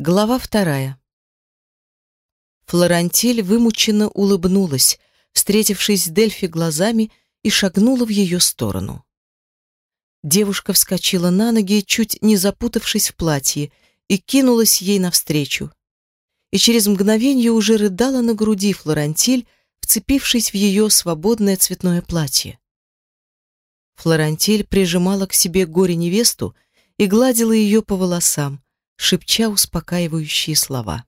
Глава вторая. Флорантиль вымученно улыбнулась, встретившись с Дельфи глазами, и шагнула в ее сторону. Девушка вскочила на ноги, чуть не запутавшись в платье, и кинулась ей навстречу. И через мгновение уже рыдала на груди Флорантиль, вцепившись в ее свободное цветное платье. Флорантиль прижимала к себе горе-невесту и гладила ее по волосам, шепча успокаивающие слова.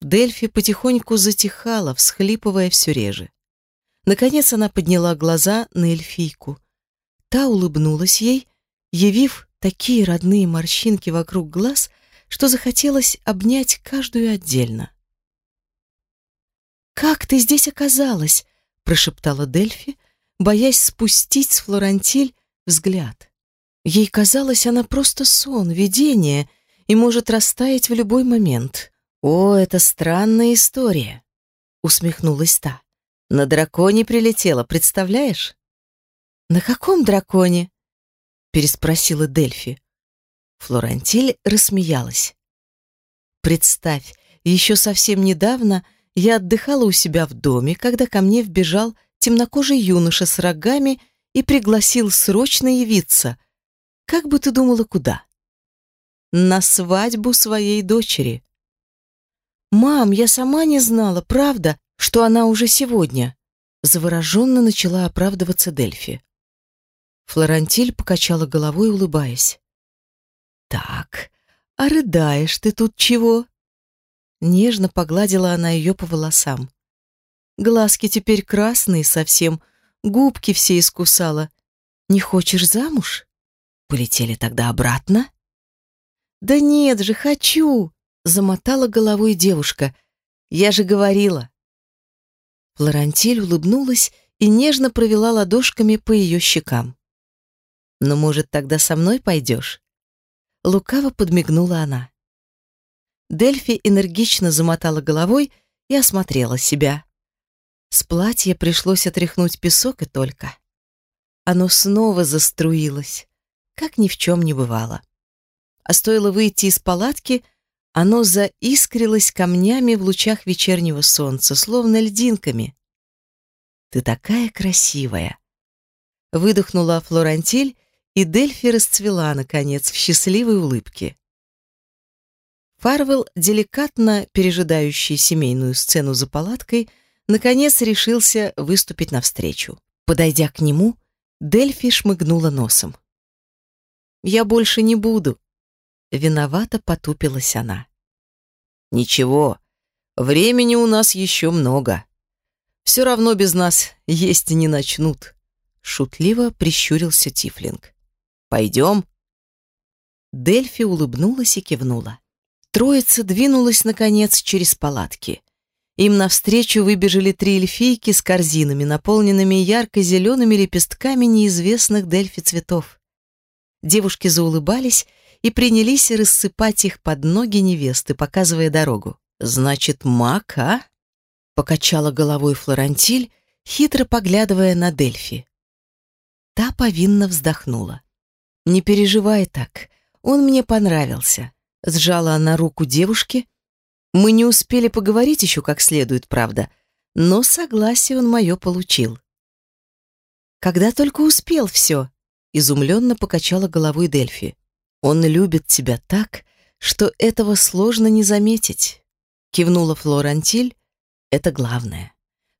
Дельфи потихоньку затихала, всхлипывая все реже. Наконец она подняла глаза на эльфийку. Та улыбнулась ей, явив такие родные морщинки вокруг глаз, что захотелось обнять каждую отдельно. «Как ты здесь оказалась?» — прошептала Дельфи, боясь спустить с Флорантиль взгляд. Ей казалось, она просто сон, видение и может растаять в любой момент. «О, это странная история!» — усмехнулась та. «На драконе прилетела, представляешь?» «На каком драконе?» — переспросила Дельфи. Флорантиль рассмеялась. «Представь, еще совсем недавно я отдыхала у себя в доме, когда ко мне вбежал темнокожий юноша с рогами и пригласил срочно явиться, как бы ты думала, куда? На свадьбу своей дочери. Мам, я сама не знала, правда, что она уже сегодня. Завороженно начала оправдываться Дельфи. Флорантиль покачала головой, улыбаясь. Так, а рыдаешь ты тут чего? Нежно погладила она ее по волосам. Глазки теперь красные совсем, губки все искусала. Не хочешь замуж? Полетели тогда обратно? Да нет же, хочу, замотала головой девушка. Я же говорила. Флорантиль улыбнулась и нежно провела ладошками по ее щекам. «Ну, может, тогда со мной пойдешь?» Лукаво подмигнула она. Дельфи энергично замотала головой и осмотрела себя. С платья пришлось отряхнуть песок и только. Оно снова заструилось как ни в чем не бывало. А стоило выйти из палатки, оно заискрилось камнями в лучах вечернего солнца, словно льдинками. «Ты такая красивая!» Выдохнула Флорантиль, и Дельфи расцвела, наконец, в счастливой улыбке. Фарвелл, деликатно пережидающий семейную сцену за палаткой, наконец решился выступить навстречу. Подойдя к нему, Дельфи шмыгнула носом. Я больше не буду. Виновато потупилась она. Ничего, времени у нас еще много. Все равно без нас есть не начнут. Шутливо прищурился Тифлинг. Пойдем. Дельфи улыбнулась и кивнула. Троица двинулась, наконец, через палатки. Им навстречу выбежали три эльфийки с корзинами, наполненными ярко-зелеными лепестками неизвестных Дельфи цветов. Девушки заулыбались и принялись рассыпать их под ноги невесты, показывая дорогу. «Значит, маг, а?» — покачала головой Флорантиль, хитро поглядывая на Дельфи. Та повинно вздохнула. «Не переживай так, он мне понравился», — сжала она руку девушки. «Мы не успели поговорить еще как следует, правда, но согласие он мое получил». «Когда только успел все», изумленно покачала головой Дельфи. Он любит тебя так, что этого сложно не заметить. Кивнула Флорантиль. Это главное.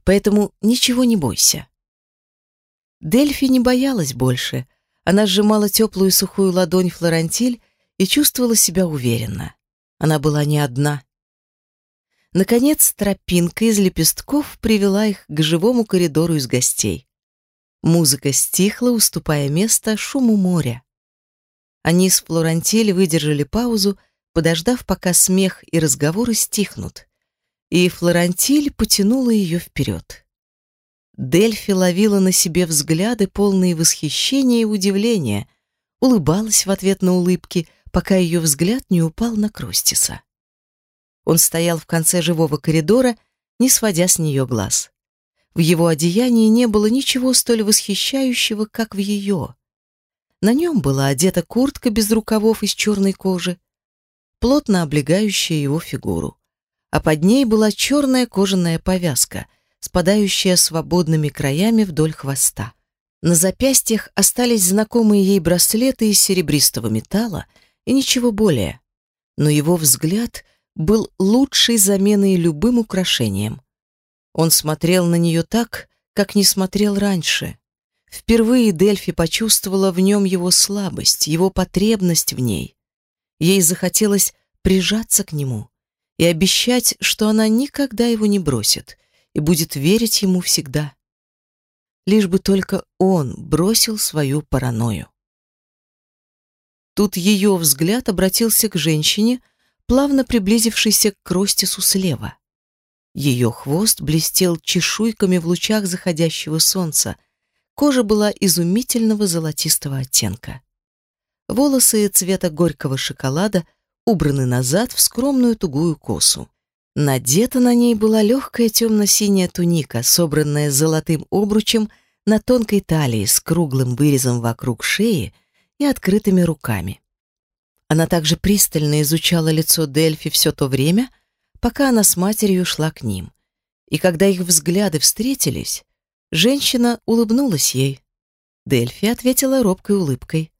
Поэтому ничего не бойся. Дельфи не боялась больше. Она сжимала теплую сухую ладонь Флорантиль и чувствовала себя уверенно. Она была не одна. Наконец, тропинка из лепестков привела их к живому коридору из гостей. Музыка стихла, уступая место шуму моря. Они с Флорантель выдержали паузу, подождав, пока смех и разговоры стихнут. И Флорантиль потянула ее вперед. Дельфи ловила на себе взгляды, полные восхищения и удивления, улыбалась в ответ на улыбки, пока ее взгляд не упал на Кростиса. Он стоял в конце живого коридора, не сводя с нее глаз. В его одеянии не было ничего столь восхищающего, как в ее. На нем была одета куртка без рукавов из черной кожи. плотно облегающая его фигуру. А под ней была черная кожаная повязка, спадающая свободными краями вдоль хвоста. На запястьях остались знакомые ей браслеты из серебристого металла и ничего более. Но его взгляд был лучшей заменой любым украшением. Он смотрел на нее так, как не смотрел раньше. Впервые Дельфи почувствовала в нем его слабость, его потребность в ней. Ей захотелось прижаться к нему и обещать, что она никогда его не бросит и будет верить ему всегда. Лишь бы только он бросил свою паранойю. Тут ее взгляд обратился к женщине, плавно приблизившейся к Кростису слева. Ее хвост блестел чешуйками в лучах заходящего солнца, кожа была изумительного золотистого оттенка. Волосы цвета горького шоколада убраны назад в скромную тугую косу. Надета на ней была легкая темно-синяя туника, собранная золотым обручем на тонкой талии с круглым вырезом вокруг шеи и открытыми руками. Она также пристально изучала лицо Дельфи все то время, пока она с матерью шла к ним. И когда их взгляды встретились, женщина улыбнулась ей. Дельфи ответила робкой улыбкой.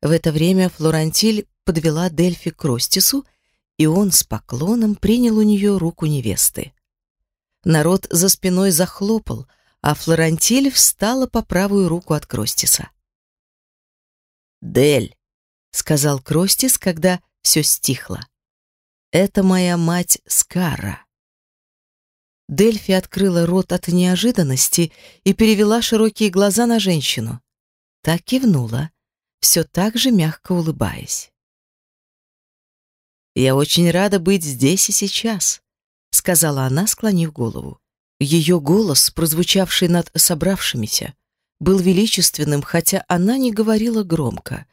В это время Флорантиль подвела Дельфи к Ростису, и он с поклоном принял у нее руку невесты. Народ за спиной захлопал, а Флорантиль встала по правую руку от Кростиса. «Дель», — сказал Кростис, когда все стихло, — «это моя мать Скара». Дельфи открыла рот от неожиданности и перевела широкие глаза на женщину. Так кивнула, все так же мягко улыбаясь. «Я очень рада быть здесь и сейчас», — сказала она, склонив голову. Ее голос, прозвучавший над собравшимися, был величественным, хотя она не говорила громко.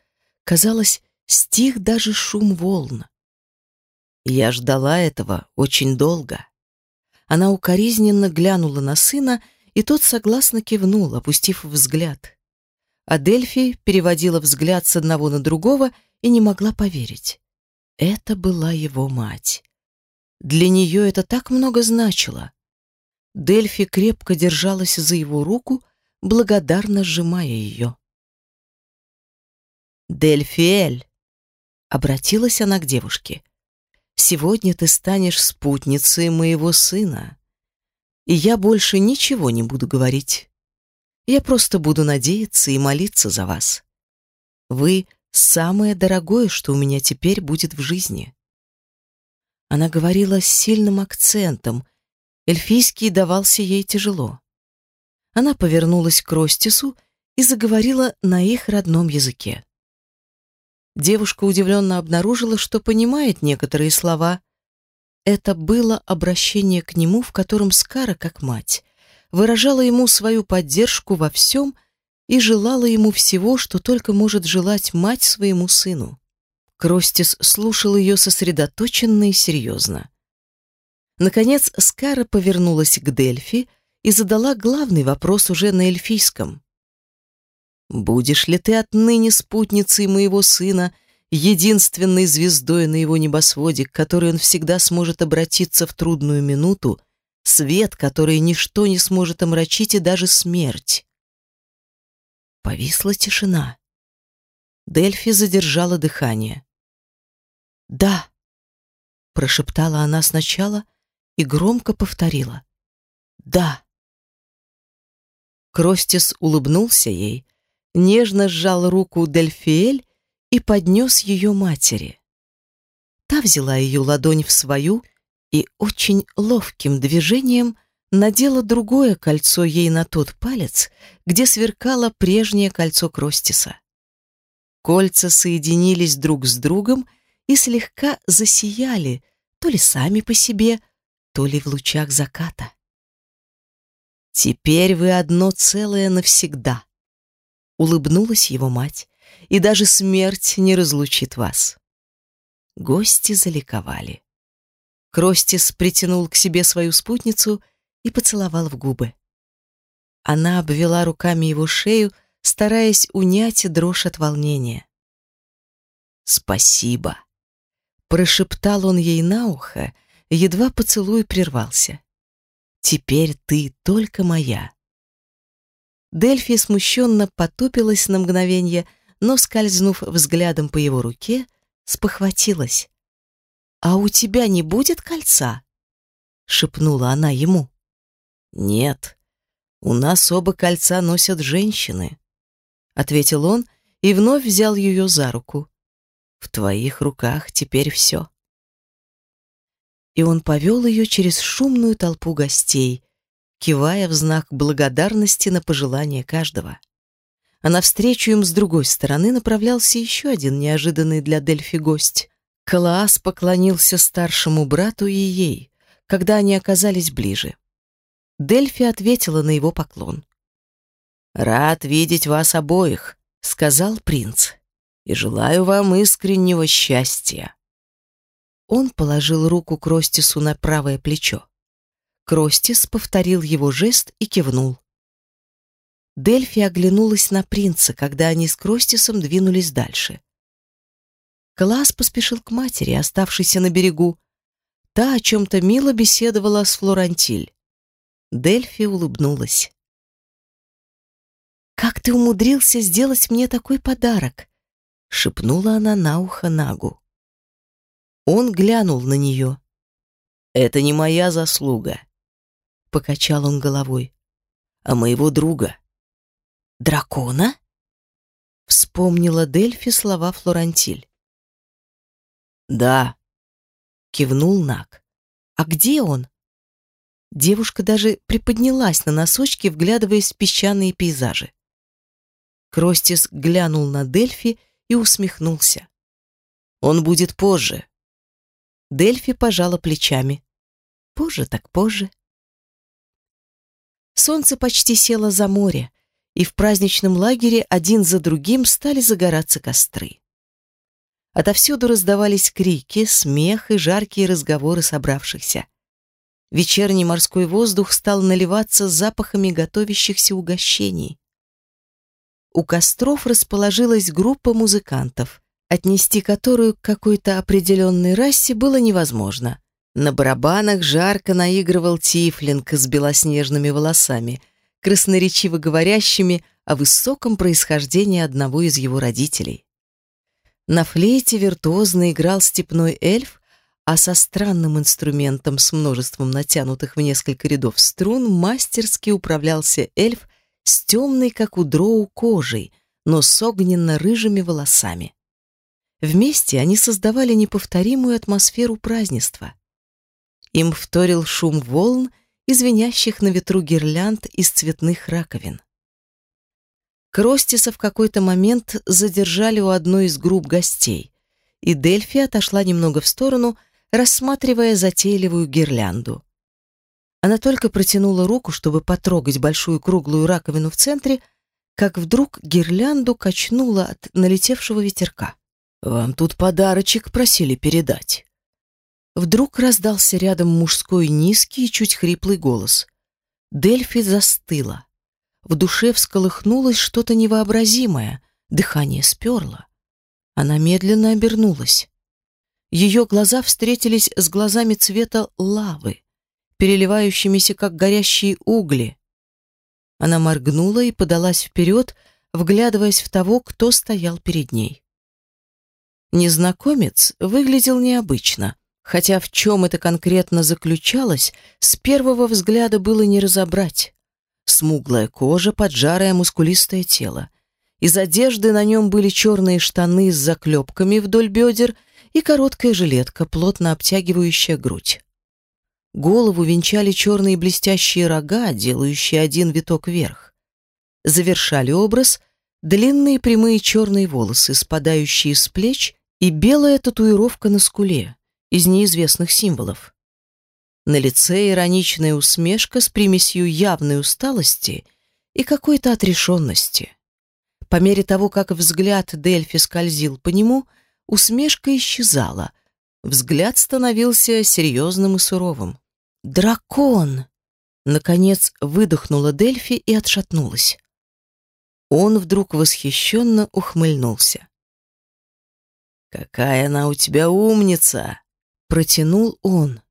Казалось, стих даже шум волн. Я ждала этого очень долго. Она укоризненно глянула на сына, и тот согласно кивнул, опустив взгляд. А Дельфи переводила взгляд с одного на другого и не могла поверить. Это была его мать. Для нее это так много значило. Дельфи крепко держалась за его руку, благодарно сжимая ее. «Дельфиэль!» — обратилась она к девушке. «Сегодня ты станешь спутницей моего сына, и я больше ничего не буду говорить. Я просто буду надеяться и молиться за вас. Вы — самое дорогое, что у меня теперь будет в жизни». Она говорила с сильным акцентом, Эльфийский давался ей тяжело. Она повернулась к Ростису и заговорила на их родном языке. Девушка удивленно обнаружила, что понимает некоторые слова. Это было обращение к нему, в котором Скара, как мать, выражала ему свою поддержку во всем и желала ему всего, что только может желать мать своему сыну. Кростис слушал ее сосредоточенно и серьезно. Наконец Скара повернулась к Дельфи и задала главный вопрос уже на эльфийском. «Будешь ли ты отныне спутницей моего сына, единственной звездой на его небосводе, к которой он всегда сможет обратиться в трудную минуту, свет, который ничто не сможет омрачить и даже смерть?» Повисла тишина. Дельфи задержала дыхание. «Да», — прошептала она сначала, — и громко повторила «Да». Кростис улыбнулся ей, нежно сжал руку Дельфиэль и поднес ее матери. Та взяла ее ладонь в свою и очень ловким движением надела другое кольцо ей на тот палец, где сверкало прежнее кольцо Кростиса. Кольца соединились друг с другом и слегка засияли, то ли сами по себе, то ли в лучах заката. «Теперь вы одно целое навсегда», — улыбнулась его мать, «и даже смерть не разлучит вас». Гости заликовали. Кростис притянул к себе свою спутницу и поцеловал в губы. Она обвела руками его шею, стараясь унять дрожь от волнения. «Спасибо», Прошептал он ей на ухо, едва поцелуй прервался. «Теперь ты только моя». Дельфи смущенно потупилась на мгновение, но, скользнув взглядом по его руке, спохватилась. «А у тебя не будет кольца?» — шепнула она ему. «Нет, у нас оба кольца носят женщины», — ответил он и вновь взял ее за руку. «В твоих руках теперь все». И он повел ее через шумную толпу гостей, кивая в знак благодарности на пожелание каждого. А навстречу им с другой стороны направлялся еще один неожиданный для Дельфи гость. Калаас поклонился старшему брату и ей, когда они оказались ближе. Дельфи ответила на его поклон. «Рад видеть вас обоих», — сказал принц, — «и желаю вам искреннего счастья». Он положил руку Кростису на правое плечо. Кростис повторил его жест и кивнул. Дельфи оглянулась на принца, когда они с Кростисом двинулись дальше. Класс поспешил к матери, оставшейся на берегу. Та о чем-то мило беседовала с Флорантиль. Дельфи улыбнулась. «Как ты умудрился сделать мне такой подарок?» — шепнула она на ухо Нагу. Он глянул на нее. «Это не моя заслуга», — покачал он головой, — «а моего друга». «Дракона?» — вспомнила Дельфи слова Флорантиль. «Да», — кивнул Наг. «А где он?» Девушка даже приподнялась на носочки, вглядываясь в песчаные пейзажи. Кростис глянул на Дельфи и усмехнулся. «Он будет позже». Дельфи пожала плечами. «Позже так позже». Солнце почти село за море, и в праздничном лагере один за другим стали загораться костры. Отовсюду раздавались крики, смех и жаркие разговоры собравшихся. Вечерний морской воздух стал наливаться запахами готовящихся угощений. У костров расположилась группа музыкантов, отнести которую к какой-то определенной расе было невозможно. На барабанах жарко наигрывал тифлинг с белоснежными волосами, красноречиво говорящими о высоком происхождении одного из его родителей. На флейте виртуозно играл степной эльф, а со странным инструментом с множеством натянутых в несколько рядов струн мастерски управлялся эльф с темной, как у дроу, кожей, но с огненно-рыжими волосами. Вместе они создавали неповторимую атмосферу празднества. Им вторил шум волн и звенящих на ветру гирлянд из цветных раковин. Кростиса в какой-то момент задержали у одной из групп гостей, и Дельфи отошла немного в сторону, рассматривая затейливую гирлянду. Она только протянула руку, чтобы потрогать большую круглую раковину в центре, как вдруг гирлянду качнуло от налетевшего ветерка. «Вам тут подарочек просили передать». Вдруг раздался рядом мужской низкий и чуть хриплый голос. Дельфи застыла. В душе всколыхнулось что-то невообразимое, дыхание сперло. Она медленно обернулась. Ее глаза встретились с глазами цвета лавы, переливающимися, как горящие угли. Она моргнула и подалась вперед, вглядываясь в того, кто стоял перед ней. Незнакомец выглядел необычно, хотя в чем это конкретно заключалось, с первого взгляда было не разобрать. Смуглая кожа, поджарое мускулистое тело. Из одежды на нем были черные штаны с заклепками вдоль бедер и короткая жилетка, плотно обтягивающая грудь. Голову венчали черные блестящие рога, делающие один виток вверх. Завершали образ длинные прямые черные волосы, спадающие с плеч, и белая татуировка на скуле из неизвестных символов. На лице ироничная усмешка с примесью явной усталости и какой-то отрешенности. По мере того, как взгляд Дельфи скользил по нему, усмешка исчезала, взгляд становился серьезным и суровым. «Дракон!» Наконец выдохнула Дельфи и отшатнулась. Он вдруг восхищенно ухмыльнулся. Какая она у тебя умница!» Протянул он.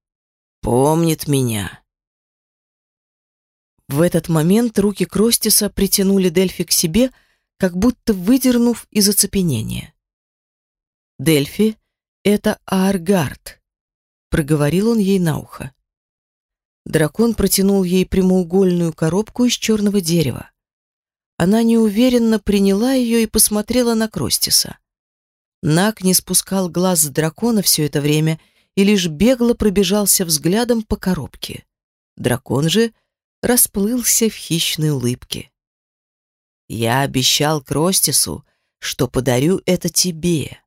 «Помнит меня». В этот момент руки Кростиса притянули Дельфи к себе, как будто выдернув из оцепенения. «Дельфи, это Ааргард», — проговорил он ей на ухо. Дракон протянул ей прямоугольную коробку из черного дерева. Она неуверенно приняла ее и посмотрела на Кростиса. Нак не спускал глаз с дракона все это время и лишь бегло пробежался взглядом по коробке. Дракон же расплылся в хищной улыбке. «Я обещал Кростису, что подарю это тебе»,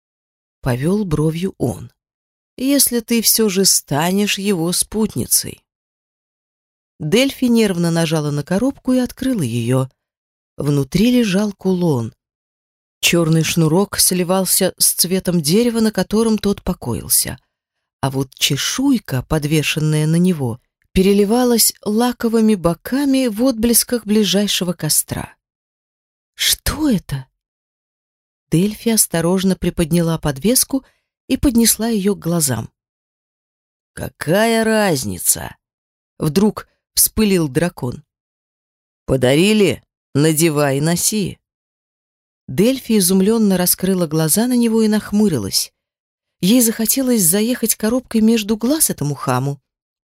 — повел бровью он, «если ты все же станешь его спутницей». Дельфи нервно нажала на коробку и открыла ее. Внутри лежал кулон. Черный шнурок сливался с цветом дерева, на котором тот покоился. А вот чешуйка, подвешенная на него, переливалась лаковыми боками в отблесках ближайшего костра. «Что это?» Дельфи осторожно приподняла подвеску и поднесла ее к глазам. «Какая разница?» Вдруг вспылил дракон. «Подарили? Надевай и носи». Дельфи изумленно раскрыла глаза на него и нахмурилась. Ей захотелось заехать коробкой между глаз этому хаму.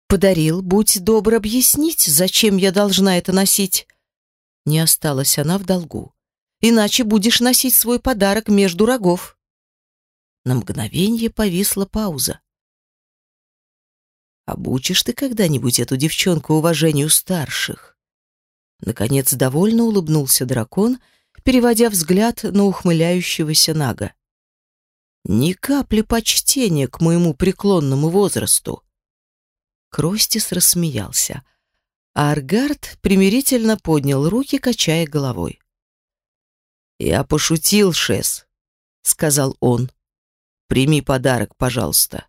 Подарил, будь добр объяснить, зачем я должна это носить. Не осталась она в долгу. Иначе будешь носить свой подарок между рогов. На мгновение повисла пауза. Обучишь ты когда-нибудь эту девчонку уважению старших? Наконец довольно улыбнулся дракон, переводя взгляд на ухмыляющегося Нага. Ни капли почтения к моему преклонному возрасту. Кростис рассмеялся, а Аргард примирительно поднял руки, качая головой. «Я пошутил, Шес», — сказал он. «Прими подарок, пожалуйста.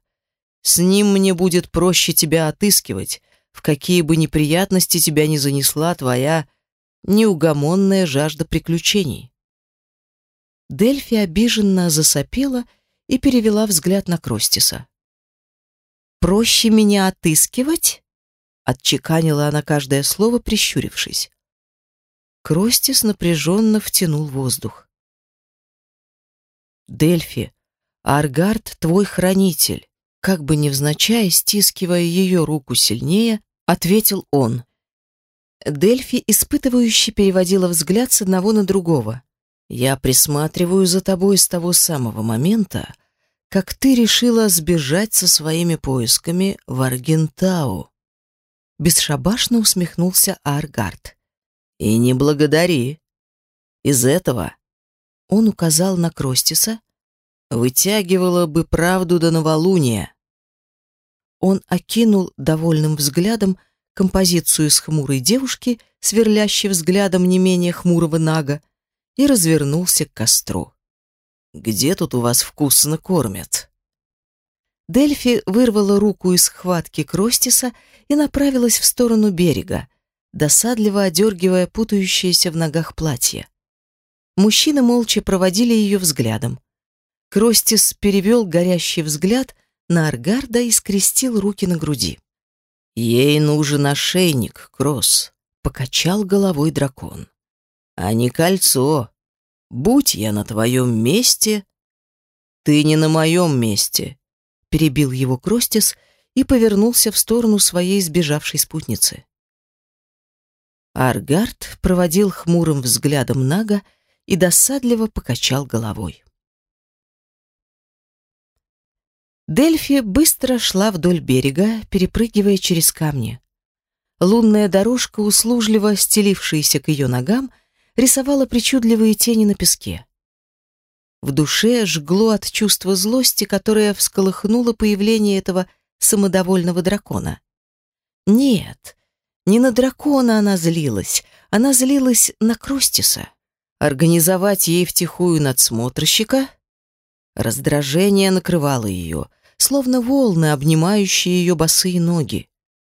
С ним мне будет проще тебя отыскивать, в какие бы неприятности тебя не занесла твоя неугомонная жажда приключений. Дельфи обиженно засопела и перевела взгляд на Кростиса. «Проще меня отыскивать?» — отчеканила она каждое слово, прищурившись. Кростис напряженно втянул воздух. «Дельфи, Аргард твой хранитель как бы невзначай, стискивая ее руку сильнее, ответил он. Дельфи, испытывающе переводила взгляд с одного на другого. «Я присматриваю за тобой с того самого момента, как ты решила сбежать со своими поисками в Аргентау». Бесшабашно усмехнулся Аргард. «И не благодари. Из этого...» Он указал на Кростиса, вытягивала бы правду до новолуния. Он окинул довольным взглядом композицию с хмурой девушки, сверлящей взглядом не менее хмурого нага, и развернулся к костру. «Где тут у вас вкусно кормят?» Дельфи вырвала руку из схватки Кростиса и направилась в сторону берега, досадливо одергивая путающееся в ногах платье. Мужчины молча проводили ее взглядом. Кростис перевел горящий взгляд на Аргарда и скрестил руки на груди. «Ей нужен ошейник, Кросс», — покачал головой дракон. «А не кольцо. Будь я на твоем месте...» «Ты не на моем месте», — перебил его Кростис и повернулся в сторону своей сбежавшей спутницы. Аргард проводил хмурым взглядом Нага и досадливо покачал головой. Дельфи быстро шла вдоль берега, перепрыгивая через камни. Лунная дорожка, услужливо стелившаяся к ее ногам, рисовала причудливые тени на песке. В душе жгло от чувства злости, которое всколыхнуло появление этого самодовольного дракона. Нет, не на дракона она злилась, она злилась на Кростиса. Организовать ей втихую надсмотрщика? Раздражение накрывало ее — словно волны, обнимающие ее босые ноги.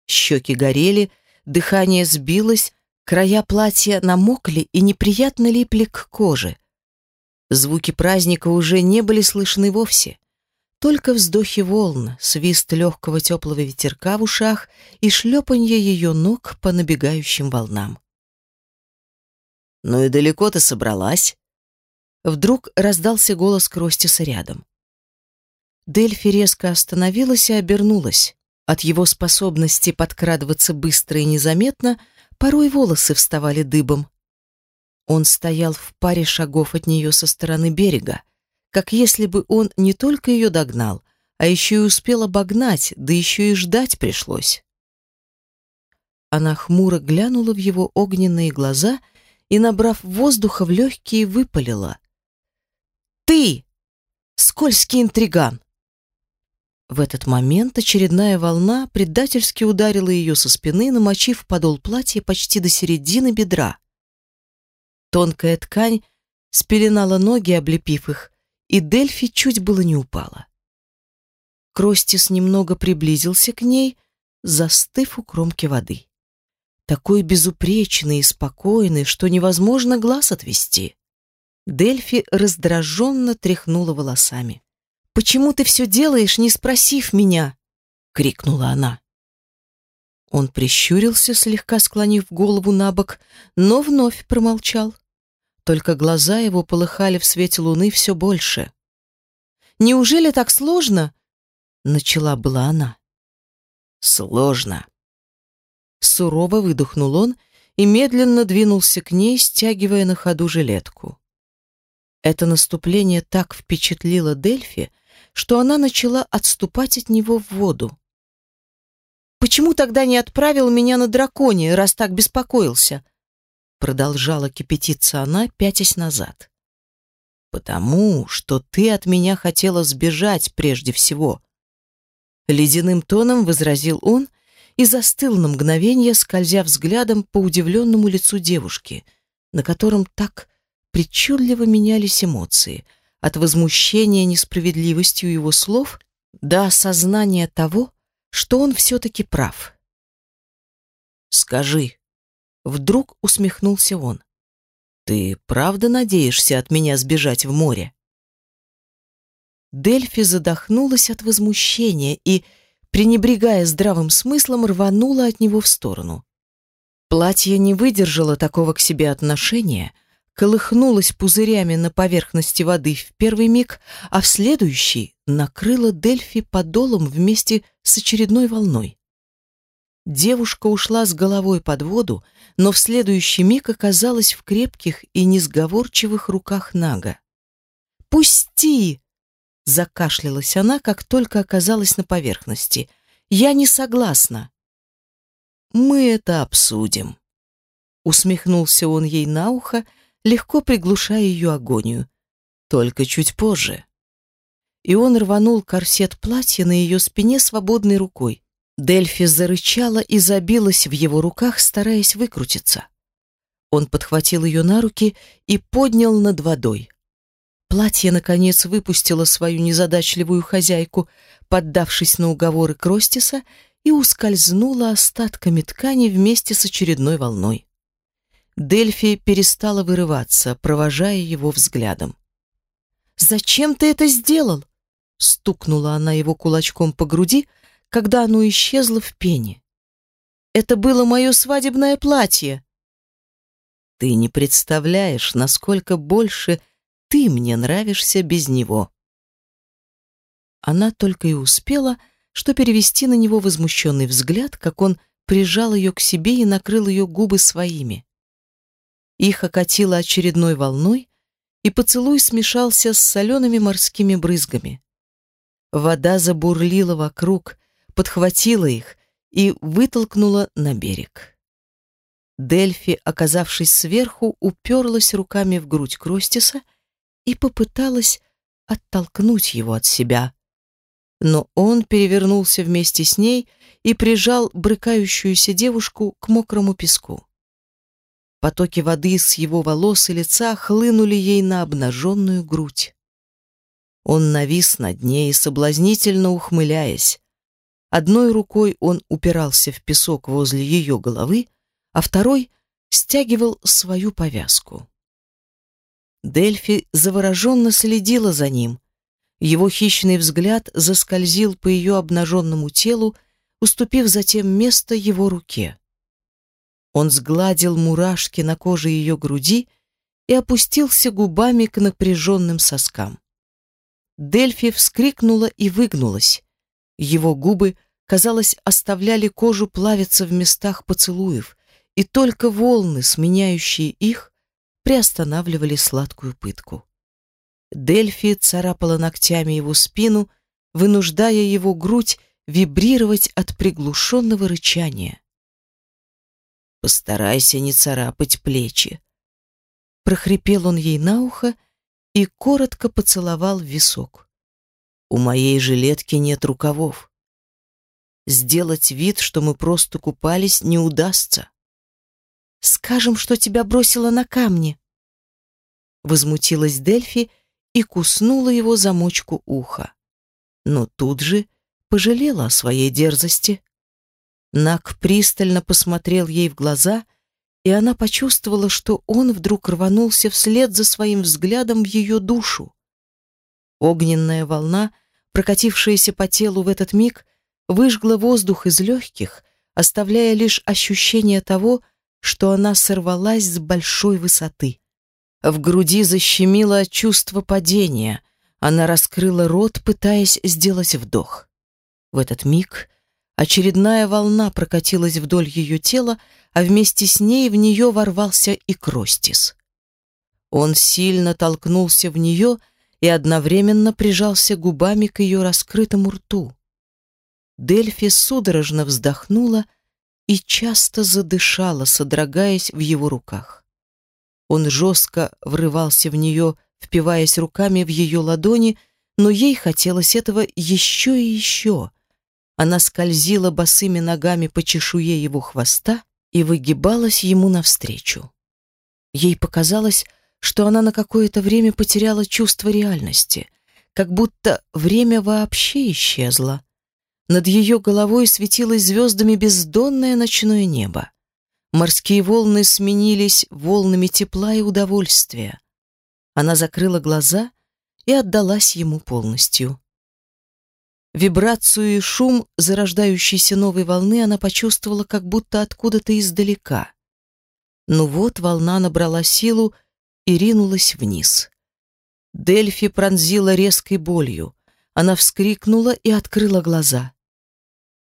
Щеки горели, дыхание сбилось, края платья намокли и неприятно липли к коже. Звуки праздника уже не были слышны вовсе. Только вздохи волн, свист легкого теплого ветерка в ушах и шлепанье ее ног по набегающим волнам. «Ну и далеко ты собралась?» Вдруг раздался голос Кростиса рядом. Дельфи резко остановилась и обернулась. От его способности подкрадываться быстро и незаметно порой волосы вставали дыбом. Он стоял в паре шагов от нее со стороны берега, как если бы он не только ее догнал, а еще и успел обогнать, да еще и ждать пришлось. Она хмуро глянула в его огненные глаза и, набрав воздуха в легкие, выпалила. «Ты! Скользкий интриган!» В этот момент очередная волна предательски ударила ее со спины, намочив подол платья почти до середины бедра. Тонкая ткань спеленала ноги, облепив их, и Дельфи чуть было не упала. Кростис немного приблизился к ней, застыв у кромки воды такой безупречный и спокойный, что невозможно глаз отвести. Дельфи раздраженно тряхнула волосами. «Почему ты все делаешь, не спросив меня?» — крикнула она. Он прищурился, слегка склонив голову на бок, но вновь промолчал. Только глаза его полыхали в свете луны все больше. «Неужели так сложно?» — начала была она. «Сложно», Сурово выдохнул он и медленно двинулся к ней, стягивая на ходу жилетку. Это наступление так впечатлило Дельфи, что она начала отступать от него в воду. «Почему тогда не отправил меня на драконе, раз так беспокоился?» Продолжала кипятиться она, пятясь назад. «Потому что ты от меня хотела сбежать прежде всего», — ледяным тоном возразил он, — и застыл на мгновение, скользя взглядом по удивленному лицу девушки, на котором так причудливо менялись эмоции, от возмущения несправедливостью его слов до осознания того, что он все-таки прав. «Скажи», — вдруг усмехнулся он, — «ты правда надеешься от меня сбежать в море?» Дельфи задохнулась от возмущения и, пренебрегая здравым смыслом, рванула от него в сторону. Платье не выдержало такого к себе отношения, колыхнулось пузырями на поверхности воды в первый миг, а в следующий накрыло Дельфи подолом вместе с очередной волной. Девушка ушла с головой под воду, но в следующий миг оказалась в крепких и несговорчивых руках Нага. «Пусти!» Закашлялась она, как только оказалась на поверхности. «Я не согласна». «Мы это обсудим», — усмехнулся он ей на ухо, легко приглушая ее агонию. «Только чуть позже». И он рванул корсет платья на ее спине свободной рукой. Дельфи зарычала и забилась в его руках, стараясь выкрутиться. Он подхватил ее на руки и поднял над водой. Платье, наконец, выпустило свою незадачливую хозяйку, поддавшись на уговоры Кростиса, и ускользнуло остатками ткани вместе с очередной волной. Дельфи перестала вырываться, провожая его взглядом. «Зачем ты это сделал?» Стукнула она его кулачком по груди, когда оно исчезло в пене. «Это было мое свадебное платье!» «Ты не представляешь, насколько больше ты мне нравишься без него». Она только и успела, что перевести на него возмущенный взгляд, как он прижал ее к себе и накрыл ее губы своими. Их окатило очередной волной, и поцелуй смешался с солеными морскими брызгами. Вода забурлила вокруг, подхватила их и вытолкнула на берег. Дельфи, оказавшись сверху, уперлась руками в грудь Кростиса и попыталась оттолкнуть его от себя. Но он перевернулся вместе с ней и прижал брыкающуюся девушку к мокрому песку. Потоки воды с его волос и лица хлынули ей на обнаженную грудь. Он навис над ней, соблазнительно ухмыляясь. Одной рукой он упирался в песок возле ее головы, а второй стягивал свою повязку. Дельфи завороженно следила за ним. Его хищный взгляд заскользил по ее обнаженному телу, уступив затем место его руке. Он сгладил мурашки на коже ее груди и опустился губами к напряженным соскам. Дельфи вскрикнула и выгнулась. Его губы, казалось, оставляли кожу плавиться в местах поцелуев, и только волны, сменяющие их, приостанавливали сладкую пытку. Дельфи царапала ногтями его спину, вынуждая его грудь вибрировать от приглушенного рычания. «Постарайся не царапать плечи», — прохрипел он ей на ухо и коротко поцеловал в висок. «У моей жилетки нет рукавов. Сделать вид, что мы просто купались, не удастся». «Скажем, что тебя бросило на камни», — возмутилась Дельфи и куснула его замочку уха. Но тут же пожалела о своей дерзости. Нак пристально посмотрел ей в глаза, и она почувствовала, что он вдруг рванулся вслед за своим взглядом в ее душу. Огненная волна, прокатившаяся по телу в этот миг, выжгла воздух из легких, оставляя лишь ощущение того, что она сорвалась с большой высоты. В груди защемило чувство падения. Она раскрыла рот, пытаясь сделать вдох. В этот миг Очередная волна прокатилась вдоль ее тела, а вместе с ней в нее ворвался и Кростис. Он сильно толкнулся в нее и одновременно прижался губами к ее раскрытому рту. Дельфи судорожно вздохнула и часто задышала, содрогаясь в его руках. Он жестко врывался в нее, впиваясь руками в ее ладони, но ей хотелось этого еще и еще — она скользила босыми ногами по чешуе его хвоста и выгибалась ему навстречу. Ей показалось, что она на какое-то время потеряла чувство реальности, как будто время вообще исчезло. Над ее головой светилось звездами бездонное ночное небо. Морские волны сменились волнами тепла и удовольствия. Она закрыла глаза и отдалась ему полностью. Вибрацию и шум зарождающейся новой волны она почувствовала как будто откуда-то издалека. Но вот волна набрала силу и ринулась вниз. Дельфи пронзила резкой болью. Она вскрикнула и открыла глаза.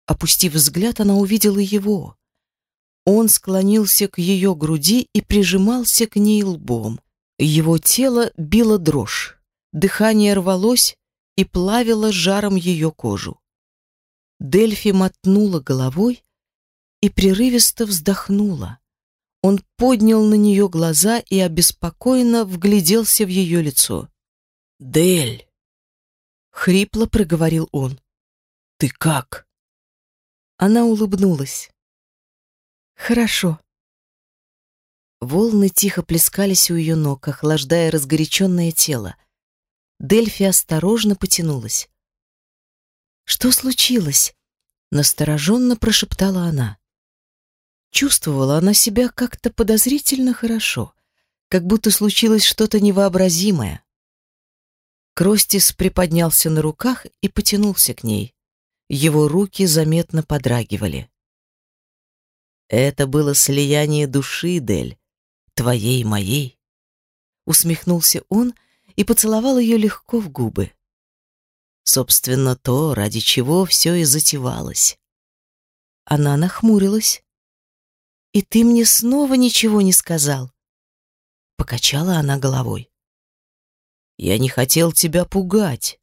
Опустив взгляд, она увидела его. Он склонился к ее груди и прижимался к ней лбом. Его тело било дрожь. Дыхание рвалось, и плавила жаром ее кожу. Дельфи мотнула головой и прерывисто вздохнула. Он поднял на нее глаза и обеспокоенно вгляделся в ее лицо. «Дель!» — хрипло проговорил он. «Ты как?» Она улыбнулась. «Хорошо». Волны тихо плескались у ее ног, охлаждая разгоряченное тело. Дельфи осторожно потянулась. «Что случилось?» — настороженно прошептала она. Чувствовала она себя как-то подозрительно хорошо, как будто случилось что-то невообразимое. Кростис приподнялся на руках и потянулся к ней. Его руки заметно подрагивали. «Это было слияние души, Дель, твоей и моей», — усмехнулся он, и поцеловал ее легко в губы. Собственно, то, ради чего все и затевалось. Она нахмурилась. «И ты мне снова ничего не сказал?» Покачала она головой. «Я не хотел тебя пугать».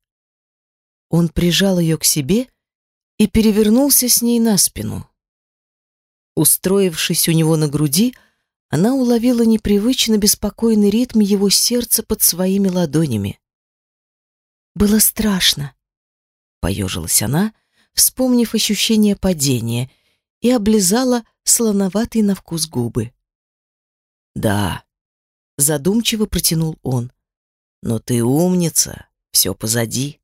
Он прижал ее к себе и перевернулся с ней на спину. Устроившись у него на груди, она уловила непривычно беспокойный ритм его сердца под своими ладонями. «Было страшно», — поежилась она, вспомнив ощущение падения, и облизала слоноватый на вкус губы. «Да», — задумчиво протянул он, — «но ты умница, все позади».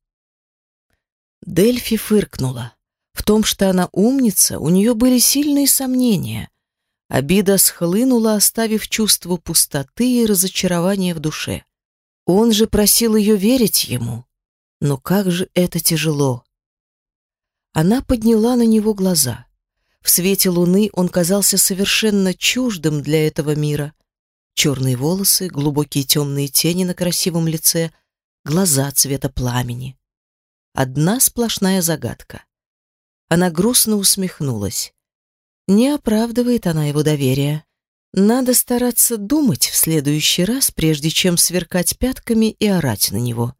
Дельфи фыркнула. В том, что она умница, у нее были сильные сомнения — Обида схлынула, оставив чувство пустоты и разочарования в душе. Он же просил ее верить ему. Но как же это тяжело. Она подняла на него глаза. В свете луны он казался совершенно чуждым для этого мира. Черные волосы, глубокие темные тени на красивом лице, глаза цвета пламени. Одна сплошная загадка. Она грустно усмехнулась. Не оправдывает она его доверия. Надо стараться думать в следующий раз, прежде чем сверкать пятками и орать на него.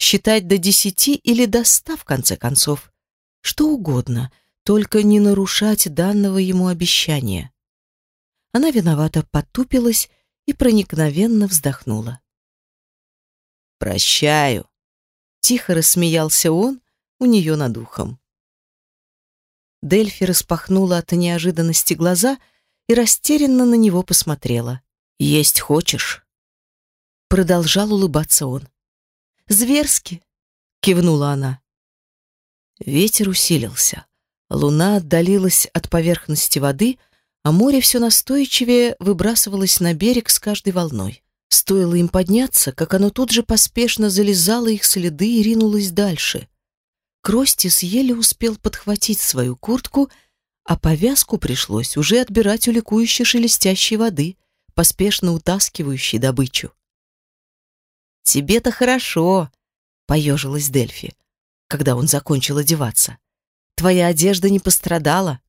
Считать до десяти или до ста, в конце концов. Что угодно, только не нарушать данного ему обещания. Она виновато потупилась и проникновенно вздохнула. «Прощаю», — тихо рассмеялся он у нее над ухом. Дельфи распахнула от неожиданности глаза и растерянно на него посмотрела. «Есть хочешь?» Продолжал улыбаться он. «Зверски!» — кивнула она. Ветер усилился. Луна отдалилась от поверхности воды, а море все настойчивее выбрасывалось на берег с каждой волной. Стоило им подняться, как оно тут же поспешно залезало их следы и ринулось дальше. Кростис еле успел подхватить свою куртку, а повязку пришлось уже отбирать у ликующей шелестящей воды, поспешно утаскивающей добычу. «Тебе-то хорошо», — поежилась Дельфи, когда он закончил одеваться. «Твоя одежда не пострадала».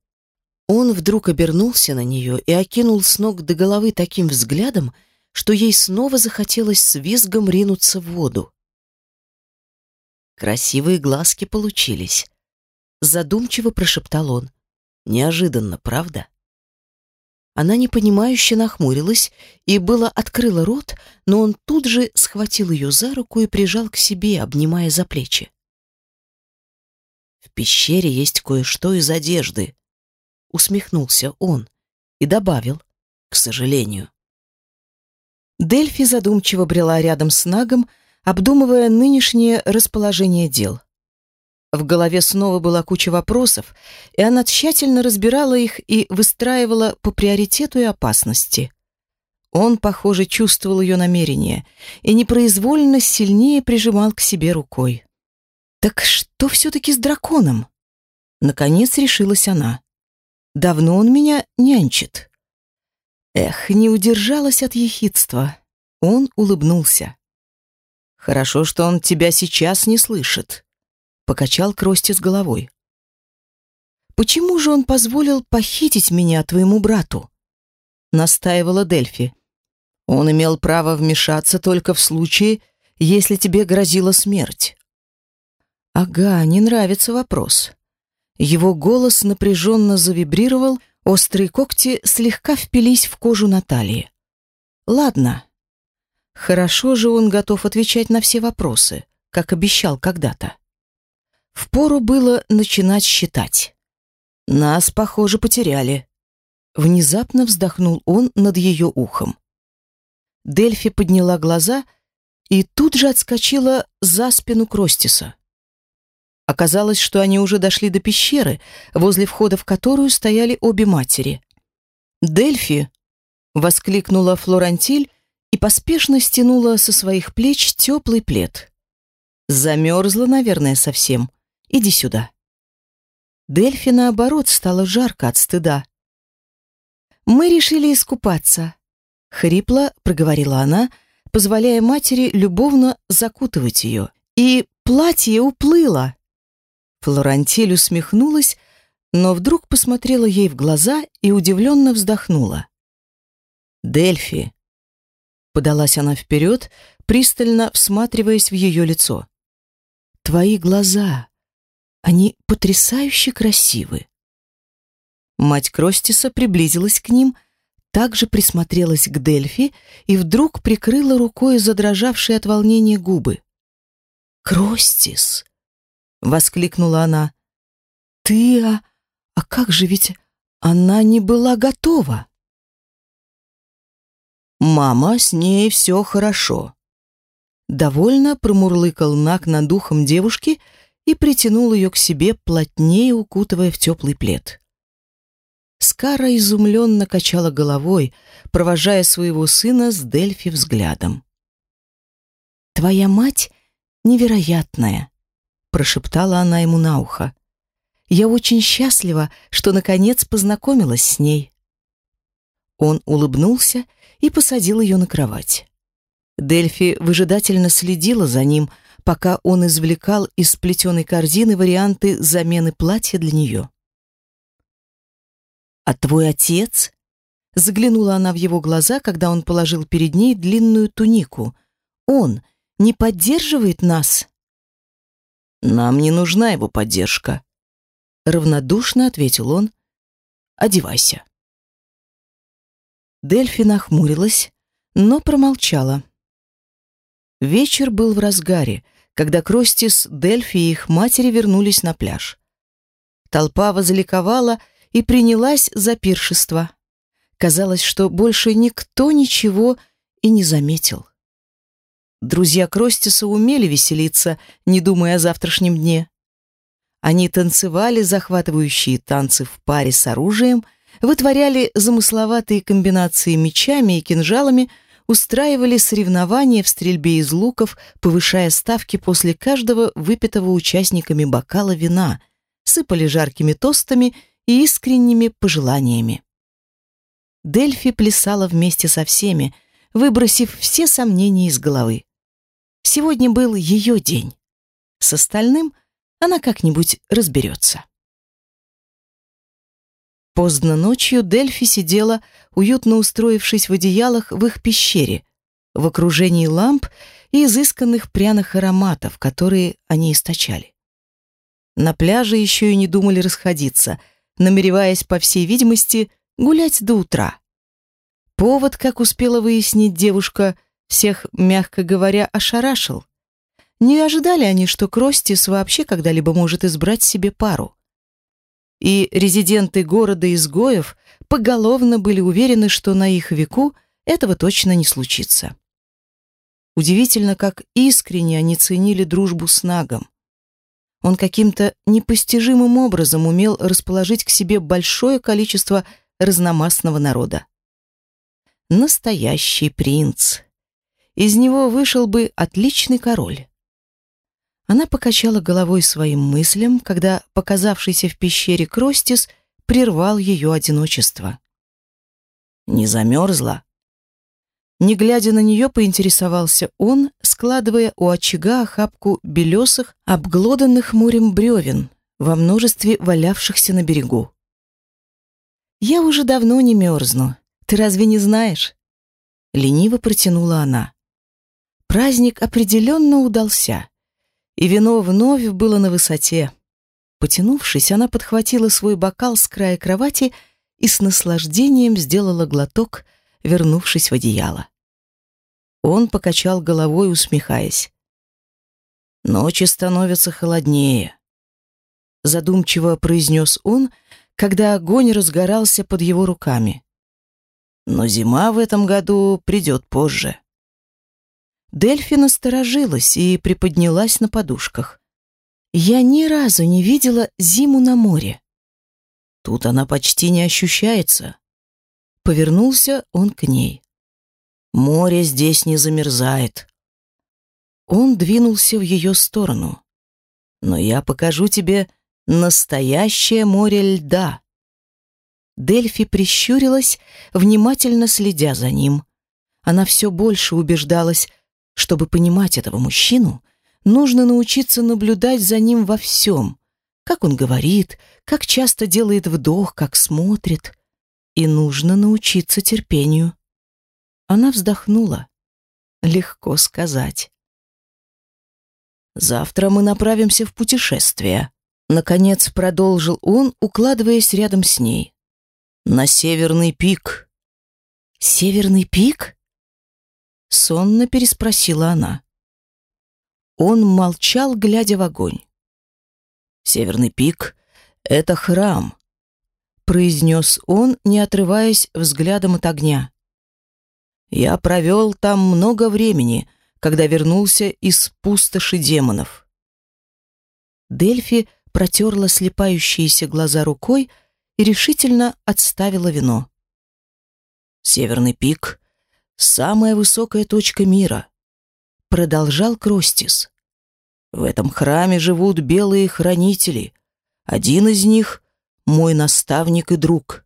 Он вдруг обернулся на нее и окинул с ног до головы таким взглядом, что ей снова захотелось с визгом ринуться в воду. Красивые глазки получились. Задумчиво прошептал он. Неожиданно, правда? Она непонимающе нахмурилась и было открыла рот, но он тут же схватил ее за руку и прижал к себе, обнимая за плечи. В пещере есть кое-что из одежды, усмехнулся он и добавил: "К сожалению". Дельфи задумчиво брела рядом с Нагом, обдумывая нынешнее расположение дел. В голове снова была куча вопросов, и она тщательно разбирала их и выстраивала по приоритету и опасности. Он, похоже, чувствовал ее намерение и непроизвольно сильнее прижимал к себе рукой. «Так что все-таки с драконом?» Наконец решилась она. «Давно он меня нянчит». Эх, не удержалась от ехидства. Он улыбнулся. Хорошо, что он тебя сейчас не слышит, покачал Крости головой. Почему же он позволил похитить меня твоему брату? настаивала Дельфи. Он имел право вмешаться только в случае, если тебе грозила смерть. Ага, не нравится вопрос. Его голос напряженно завибрировал, острые когти слегка впились в кожу Натальи. Ладно, Хорошо же он готов отвечать на все вопросы, как обещал когда-то. Впору было начинать считать. Нас, похоже, потеряли. Внезапно вздохнул он над ее ухом. Дельфи подняла глаза и тут же отскочила за спину Кростиса. Оказалось, что они уже дошли до пещеры, возле входа в которую стояли обе матери. «Дельфи!» — воскликнула Флорантиль и поспешно стянула со своих плеч теплый плед. Замерзла, наверное, совсем. Иди сюда. Дельфи, наоборот, стало жарко от стыда. «Мы решили искупаться», — хрипло проговорила она, позволяя матери любовно закутывать ее. «И платье уплыло». Флорантиль усмехнулась, но вдруг посмотрела ей в глаза и удивленно вздохнула. «Дельфи, Подалась она вперед, пристально всматриваясь в ее лицо. «Твои глаза, они потрясающе красивы». Мать Кростиса приблизилась к ним, также присмотрелась к Дельфи и вдруг прикрыла рукой задрожавшие от волнения губы. «Кростис!» — воскликнула она. «Ты, а, а как же ведь она не была готова?» Мама, с ней все хорошо. Довольно промурлыкал Нак над духом девушки и притянул ее к себе, плотнее укутывая в теплый плед. Скара изумленно качала головой, провожая своего сына с Дельфи взглядом. Твоя мать невероятная, прошептала она ему на ухо. Я очень счастлива, что наконец познакомилась с ней. Он улыбнулся и посадил ее на кровать. Дельфи выжидательно следила за ним, пока он извлекал из сплетенной корзины варианты замены платья для нее. «А твой отец?» Заглянула она в его глаза, когда он положил перед ней длинную тунику. «Он не поддерживает нас?» «Нам не нужна его поддержка», — равнодушно ответил он. «Одевайся». Дельфи нахмурилась, но промолчала. Вечер был в разгаре, когда Кростис, Дельфи и их матери вернулись на пляж. Толпа возликовала и принялась за пиршество. Казалось, что больше никто ничего и не заметил. Друзья Кростиса умели веселиться, не думая о завтрашнем дне. Они танцевали захватывающие танцы в паре с оружием, вытворяли замысловатые комбинации мечами и кинжалами, устраивали соревнования в стрельбе из луков, повышая ставки после каждого выпитого участниками бокала вина, сыпали жаркими тостами и искренними пожеланиями. Дельфи плясала вместе со всеми, выбросив все сомнения из головы. Сегодня был ее день. С остальным она как-нибудь разберется. Поздно ночью Дельфи сидела, уютно устроившись в одеялах в их пещере, в окружении ламп и изысканных пряных ароматов, которые они источали. На пляже еще и не думали расходиться, намереваясь, по всей видимости, гулять до утра. Повод, как успела выяснить девушка, всех, мягко говоря, ошарашил. Не ожидали они, что Кростис вообще когда-либо может избрать себе пару. И резиденты города изгоев поголовно были уверены, что на их веку этого точно не случится. Удивительно, как искренне они ценили дружбу с Нагом. Он каким-то непостижимым образом умел расположить к себе большое количество разномастного народа. Настоящий принц. Из него вышел бы отличный король. Она покачала головой своим мыслям, когда показавшийся в пещере Кростис прервал ее одиночество. «Не замерзла?» Не глядя на нее, поинтересовался он, складывая у очага охапку белесых, обглоданных морем бревен, во множестве валявшихся на берегу. «Я уже давно не мерзну. Ты разве не знаешь?» Лениво протянула она. Праздник определенно удался, и вино вновь было на высоте. Потянувшись, она подхватила свой бокал с края кровати и с наслаждением сделала глоток, вернувшись в одеяло. Он покачал головой, усмехаясь. «Ночи становятся холоднее», — задумчиво произнес он, — когда огонь разгорался под его руками. Но зима в этом году придет позже. Дельфи насторожилась и приподнялась на подушках. Я ни разу не видела зиму на море. Тут она почти не ощущается. Повернулся он к ней. Море здесь не замерзает. Он двинулся в ее сторону. Но я покажу тебе Настоящее море льда. Дельфи прищурилась, внимательно следя за ним. Она все больше убеждалась, чтобы понимать этого мужчину, нужно научиться наблюдать за ним во всем. Как он говорит, как часто делает вдох, как смотрит. И нужно научиться терпению. Она вздохнула. Легко сказать. «Завтра мы направимся в путешествие», Наконец продолжил он, укладываясь рядом с ней. «На северный пик». «Северный пик?» Сонно переспросила она. Он молчал, глядя в огонь. «Северный пик — это храм», — произнес он, не отрываясь взглядом от огня. «Я провел там много времени, когда вернулся из пустоши демонов». Дельфи протерла слепающиеся глаза рукой и решительно отставила вино. Северный пик — самая высокая точка мира. продолжал Кростис. В этом храме живут белые хранители. Один из них — мой наставник и друг.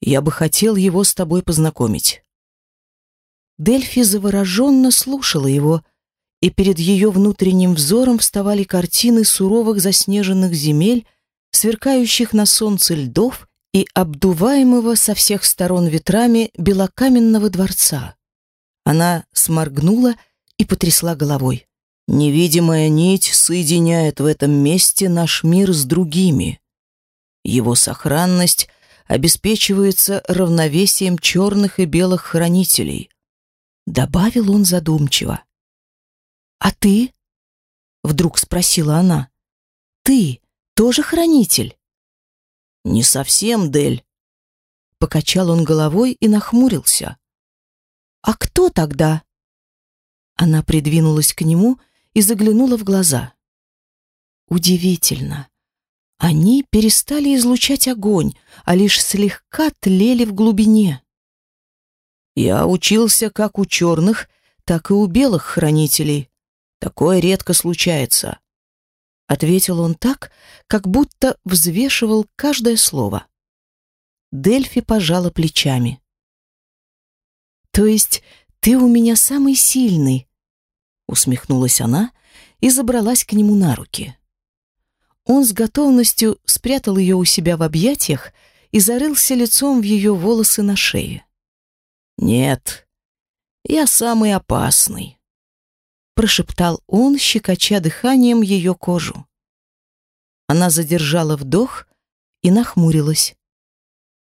Я бы хотел его с тобой познакомить. Дельфи завороженно слушала его, и перед ее внутренним взором вставали картины суровых заснеженных земель, сверкающих на солнце льдов и обдуваемого со всех сторон ветрами белокаменного дворца. Она сморгнула и потрясла головой. Невидимая нить соединяет в этом месте наш мир с другими. Его сохранность обеспечивается равновесием черных и белых хранителей. Добавил он задумчиво. «А ты?» — вдруг спросила она. «Ты тоже хранитель?» «Не совсем, Дель». Покачал он головой и нахмурился. «А кто тогда?» Она придвинулась к нему и заглянула в глаза. Удивительно. Они перестали излучать огонь, а лишь слегка тлели в глубине. Я учился как у черных, так и у белых хранителей. Такое редко случается. Ответил он так, как будто взвешивал каждое слово. Дельфи пожала плечами. То есть ты у меня самый сильный, усмехнулась она и забралась к нему на руки. Он с готовностью спрятал ее у себя в объятиях и зарылся лицом в ее волосы на шее. «Нет, я самый опасный», — прошептал он, щекоча дыханием ее кожу. Она задержала вдох и нахмурилась.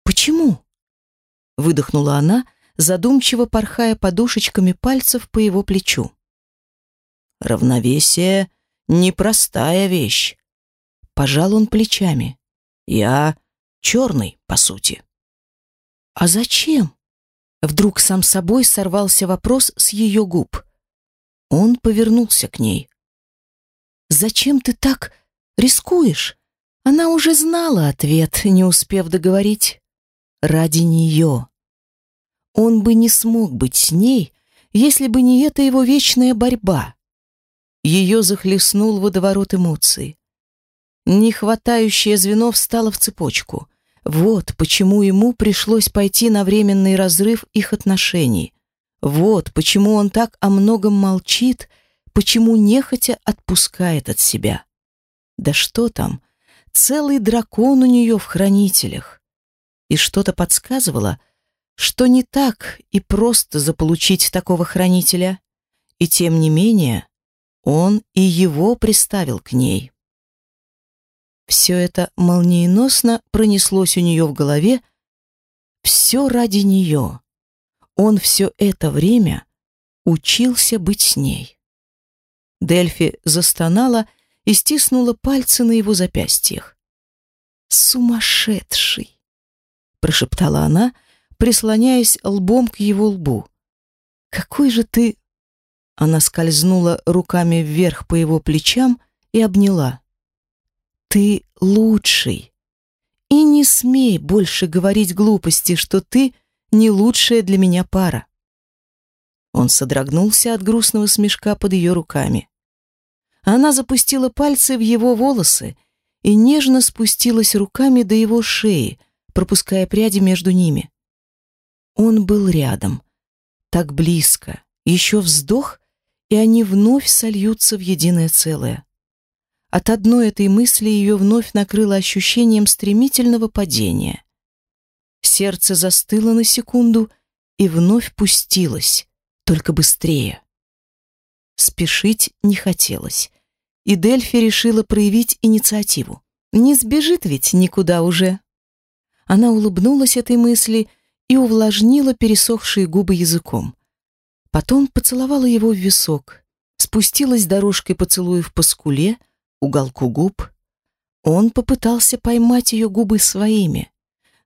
«Почему?» — выдохнула она, задумчиво порхая подушечками пальцев по его плечу. Равновесие — непростая вещь. Пожал он плечами. Я черный, по сути. А зачем? Вдруг сам собой сорвался вопрос с ее губ. Он повернулся к ней. «Зачем ты так рискуешь?» Она уже знала ответ, не успев договорить. Ради нее. Он бы не смог быть с ней, если бы не эта его вечная борьба. Ее захлестнул водоворот эмоций. Нехватающее звено встало в цепочку. Вот почему ему пришлось пойти на временный разрыв их отношений. Вот почему он так о многом молчит, почему нехотя отпускает от себя. Да что там, целый дракон у нее в хранителях. И что-то подсказывало, что не так и просто заполучить такого хранителя. И тем не менее, он и его приставил к ней. Все это молниеносно пронеслось у нее в голове. Все ради нее. Он все это время учился быть с ней. Дельфи застонала и стиснула пальцы на его запястьях. «Сумасшедший!» — прошептала она, прислоняясь лбом к его лбу. «Какой же ты она скользнула руками вверх по его плечам и обняла. «Ты лучший. И не смей больше говорить глупости, что ты не лучшая для меня пара». Он содрогнулся от грустного смешка под ее руками. Она запустила пальцы в его волосы и нежно спустилась руками до его шеи, пропуская пряди между ними. Он был рядом, так близко. Еще вздох, и они вновь сольются в единое целое. От одной этой мысли ее вновь накрыло ощущением стремительного падения. Сердце застыло на секунду и вновь пустилось, только быстрее. Спешить не хотелось, и Дельфи решила проявить инициативу. Не сбежит ведь никуда уже. Она улыбнулась этой мысли и увлажнила пересохшие губы языком. Потом поцеловала его в висок, спустилась дорожкой поцелуев по скуле, уголку губ. Он попытался поймать ее губы своими,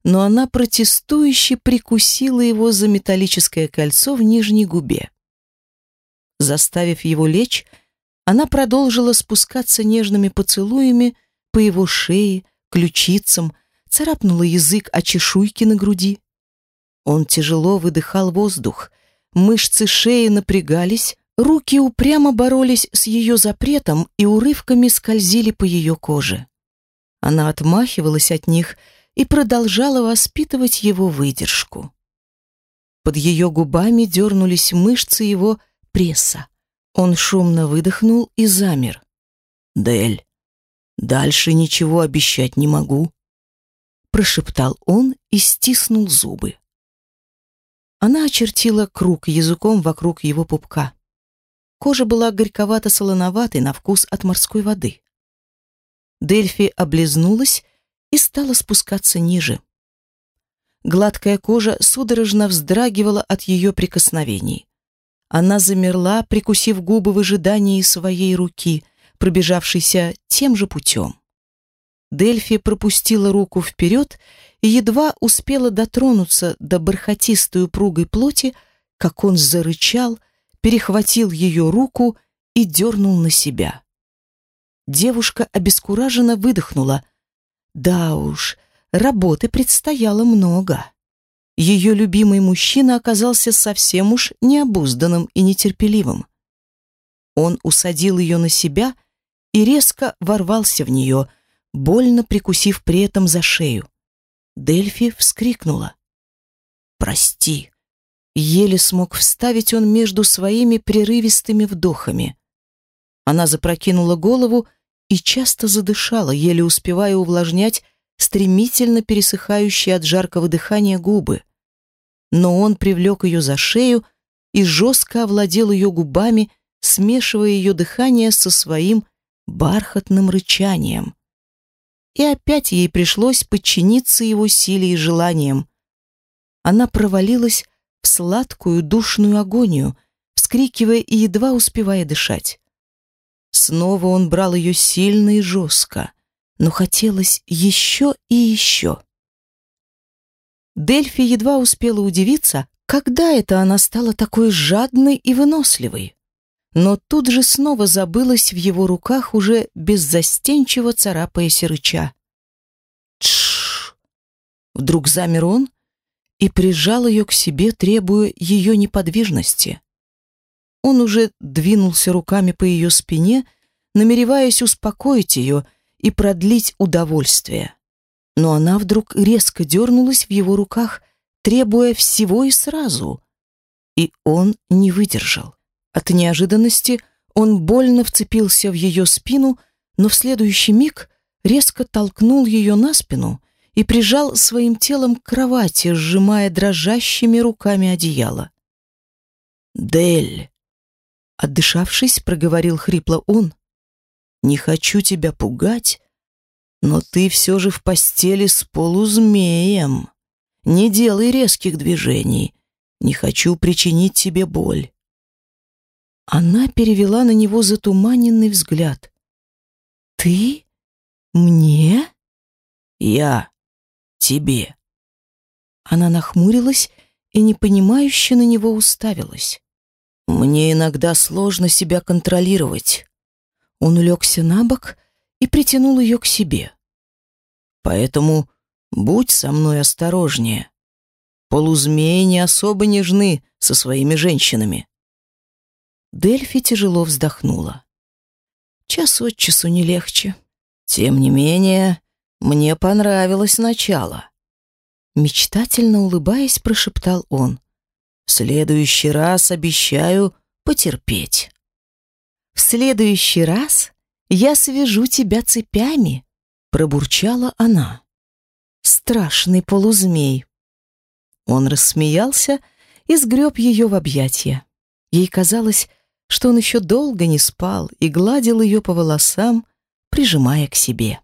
но она протестующе прикусила его за металлическое кольцо в нижней губе. Заставив его лечь, она продолжила спускаться нежными поцелуями по его шее, ключицам, царапнула язык о чешуйке на груди. Он тяжело выдыхал воздух, Мышцы шеи напрягались, Руки упрямо боролись с ее запретом и урывками скользили по ее коже. Она отмахивалась от них и продолжала воспитывать его выдержку. Под ее губами дернулись мышцы его пресса. Он шумно выдохнул и замер. «Дель, дальше ничего обещать не могу», прошептал он и стиснул зубы. Она очертила круг языком вокруг его пупка. Кожа была горьковато-солоноватой на вкус от морской воды. Дельфи облизнулась и стала спускаться ниже. Гладкая кожа судорожно вздрагивала от ее прикосновений. Она замерла, прикусив губы в ожидании своей руки, пробежавшейся тем же путем. Дельфи пропустила руку вперед едва успела дотронуться до бархатистой упругой плоти, как он зарычал, перехватил ее руку и дернул на себя. Девушка обескураженно выдохнула. Да уж, работы предстояло много. Ее любимый мужчина оказался совсем уж необузданным и нетерпеливым. Он усадил ее на себя и резко ворвался в нее, больно прикусив при этом за шею. Дельфи вскрикнула. «Прости!» Еле смог вставить он между своими прерывистыми вдохами. Она запрокинула голову и часто задышала, еле успевая увлажнять стремительно пересыхающие от жаркого дыхания губы. Но он привлек ее за шею и жестко овладел ее губами, смешивая ее дыхание со своим бархатным рычанием. И опять ей пришлось подчиниться его силе и желаниям. Она провалилась в сладкую душную агонию, вскрикивая и едва успевая дышать. Снова он брал ее сильно и жестко, но хотелось еще и еще. Дельфи едва успела удивиться, когда это она стала такой жадной и выносливой. Но тут же снова забылась в его руках, уже беззастенчиво царапаясь рыча. Тш! Вдруг замер он и прижал ее к себе, требуя ее неподвижности. Он уже двинулся руками по ее спине, намереваясь успокоить ее и продлить удовольствие. Но она вдруг резко дернулась в его руках, требуя всего и сразу. И он не выдержал. От неожиданности он больно вцепился в ее спину, но в следующий миг резко толкнул ее на спину и прижал своим телом к кровати, сжимая дрожащими руками одеяло. «Дель!» Отдышавшись, проговорил хрипло он. «Не хочу тебя пугать, но ты все же в постели с полузмеем. Не делай резких движений. Не хочу причинить тебе боль». Она перевела на него затуманенный взгляд. «Ты? Мне?» «Я. Тебе». Она нахмурилась и непонимающе на него уставилась. Мне иногда сложно себя контролировать. Он улегся на бок и притянул ее к себе. Поэтому будь со мной осторожнее. Полузмеи не особо нежны со своими женщинами. Дельфи тяжело вздохнула. Час от часу не легче. Тем не менее, мне понравилось начало. Мечтательно улыбаясь, прошептал он. В следующий раз обещаю потерпеть. В следующий раз я свяжу тебя цепями, пробурчала она. Страшный полузмей. Он рассмеялся и сгреб ее в объятия. Ей казалось, что он еще долго не спал и гладил ее по волосам, прижимая к себе.